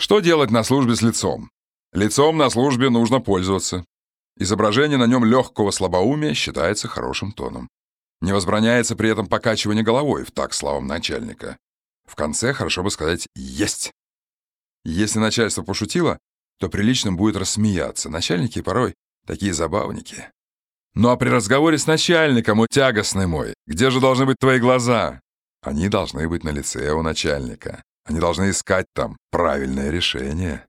Что делать на службе с лицом? Лицом на службе нужно пользоваться. Изображение на нем легкого слабоумия считается хорошим тоном. Не возбраняется при этом покачивание головой в так словам начальника. В конце хорошо бы сказать «есть». Если начальство пошутило, то приличным будет рассмеяться. Начальники порой такие забавники. Ну а при разговоре с начальником, у тягостный мой, где же должны быть твои глаза? Они должны быть на лице у начальника. Они должны искать там правильное решение.